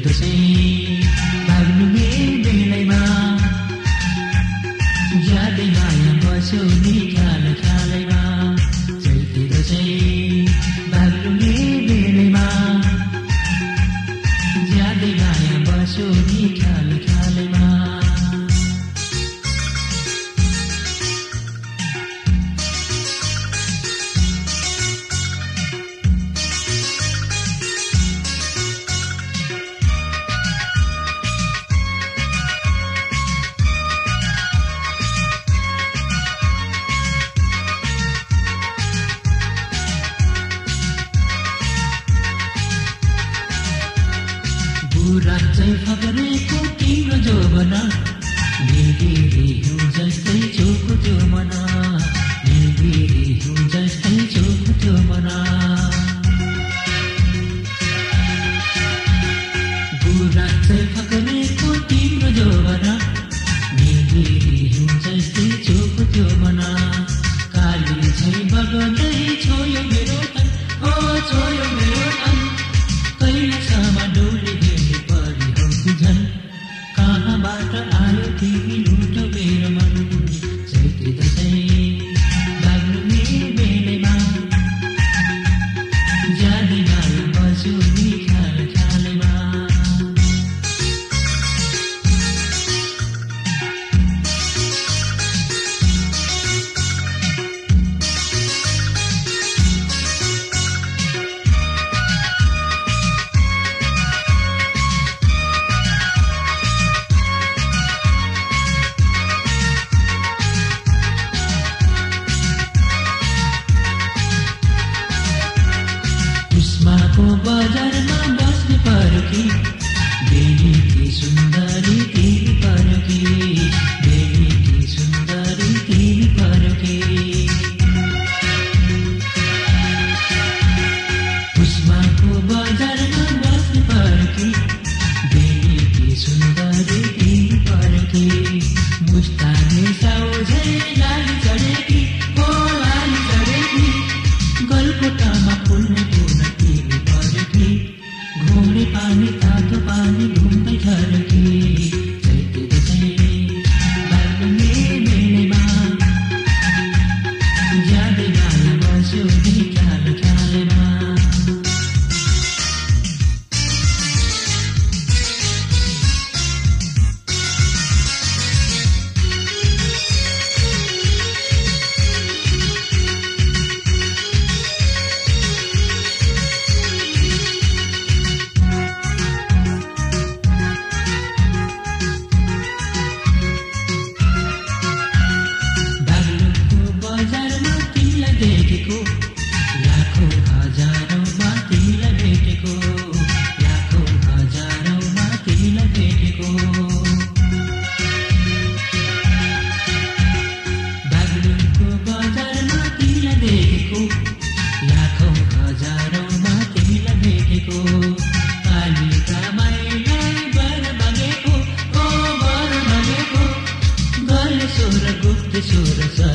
To see. रातै फगरेको तिम्रो जो बना जस्तै मना। Thank you. Nikah, nikah Surasa